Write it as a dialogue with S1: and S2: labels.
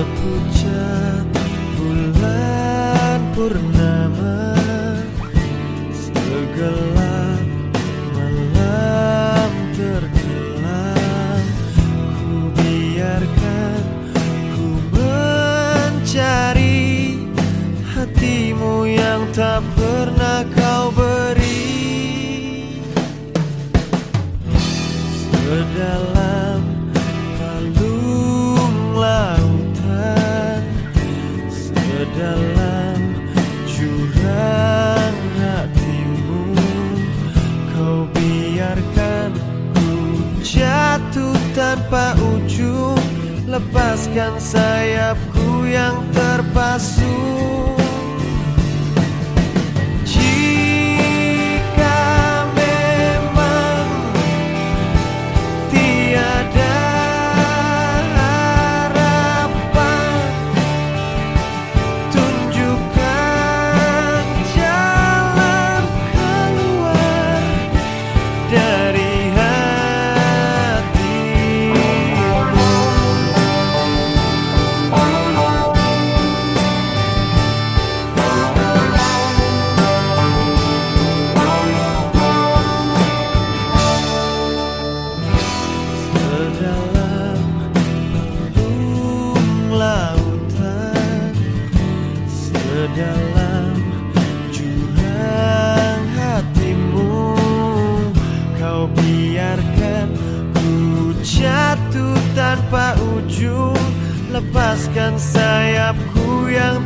S1: Sepucat bulan purnama Segelap Sedalam palung lautan Sedalam jurang hatimu Kau biarkan ku jatuh tanpa ujung. Lepaskan sayapku yang terpasung Sedalam jurang hatimu. Kau biarkan ku jatuh tanpa ujung. Lepaskan sayapku yang